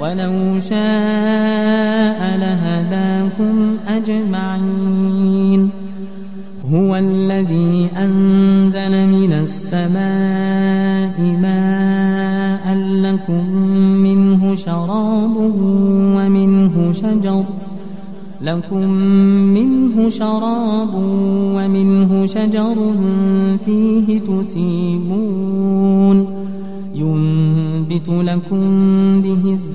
ولو شاء لهداكم أجمعين. هو الذي أنزل من السماء ماء لكم منه شراب ومنه شجر لكم منه شراب ومنه شجر فيه تسيمون. ينبت لكم به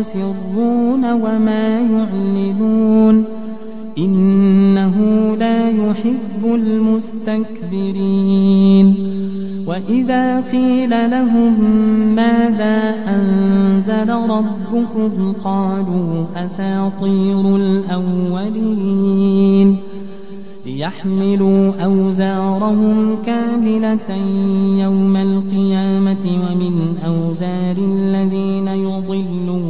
يسرون وما يعلنون إنه لا يحب المستكبرين وإذا قيل لهم ماذا أنزل ربكم قالوا أساطير الأولين ليحملوا أوزارهم كاملة يوم القيامة ومن أوزار الذين يضلونهم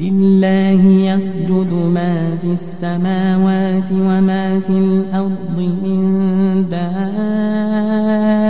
ولله يسجد ما في السماوات وما في الأرض من دابة.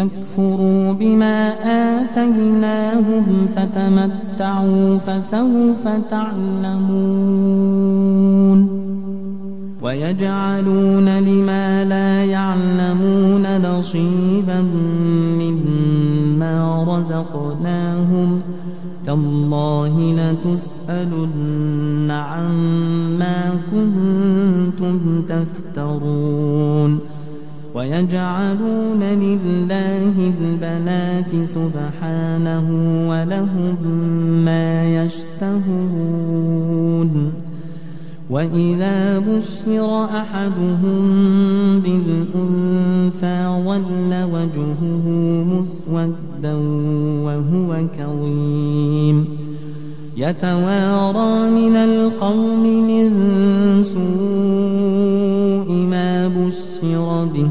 ليكفروا به بما آتيناهم فتمتعوا فسوف تعلمون. ويجعلون لما لا يعلمون نصيبا مما رزقناهم. تالله لتسألن عما ويجعلون لله البنات سبحانه ولهم ما يشتهون. وإذا بشر أحدهم بالأنثى ول وجهه مسودا وهو كظيم. يتوارى من القوم من سوء ما بشر به.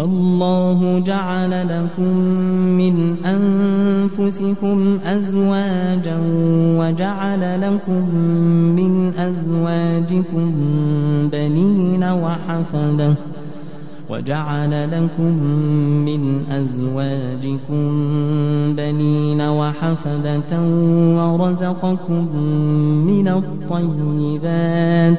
والله جعل لكم من أنفسكم أزواجا وجعل لكم من أزواجكم بنين وحفدة وجعل لكم من أزواجكم بنين وحفدة ورزقكم من الطيبات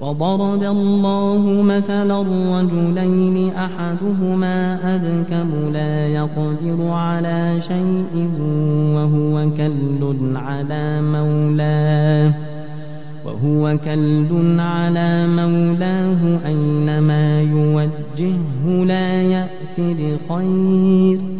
وضرب الله مثلا رجلين أحدهما أذكم لا يقدر على شيء وهو كل على مولاه وهو كل على مولاه أينما يوجهه لا يأتي بخير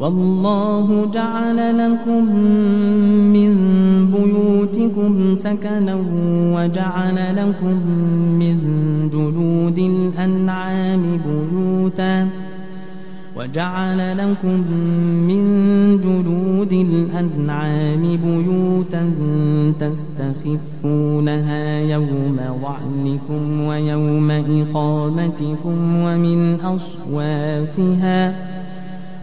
والله جعل لكم من بيوتكم سكنا وجعل لكم من جلود الأنعام بيوتا وجعل لكم من جلود الأنعام بيوتا تستخفونها يوم ظعنكم ويوم إقامتكم ومن أصوافها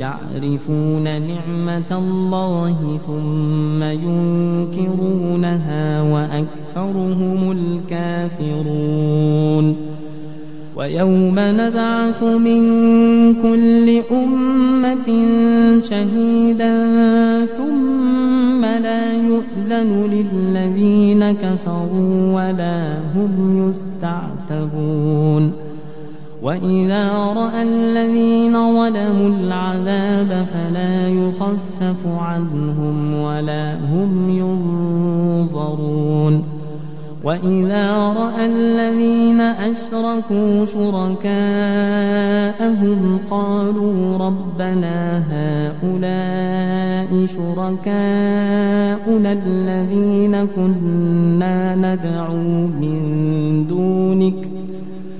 يعرفون نعمة الله ثم ينكرونها وأكثرهم الكافرون. ويوم نبعث من كل أمة شهيدا ثم لا يؤذن للذين كفروا ولا هم يستعتبون. وإذا رأى الذين ظلموا العذاب فلا يخفف عنهم ولا هم ينظرون وإذا رأى الذين أشركوا شركاءهم قالوا ربنا هؤلاء شركاؤنا الذين كنا ندعو من دونك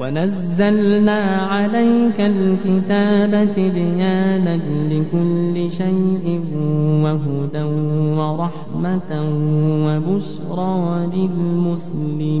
ونزلنا عليك الكتاب تبيانا لكل شيء وهدى ورحمة وبشرى للمسلمين.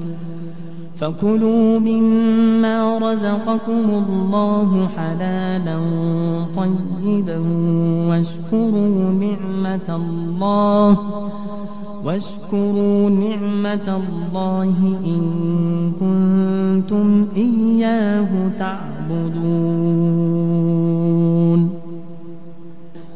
فكلوا مما رزقكم الله حلالا طيبا واشكروا نعمة الله واشكروا نعمة الله إن كنتم إياه تعبدون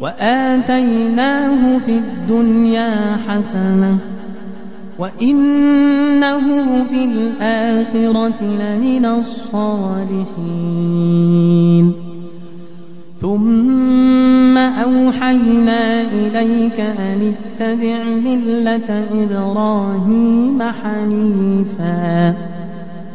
وآتيناه في الدنيا حسنة وإنه في الآخرة لمن الصالحين. ثم أوحينا إليك أن اتبع ملة إبراهيم حنيفا.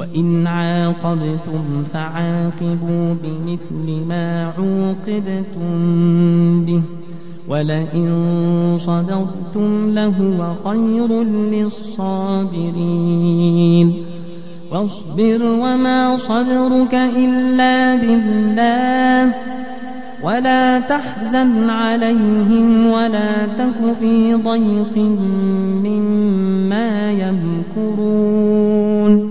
وإن عاقبتم فعاقبوا بمثل ما عوقبتم به ولئن صدرتم لهو خير للصابرين. واصبر وما صبرك إلا بالله ولا تحزن عليهم ولا تك في ضيق مما يمكرون.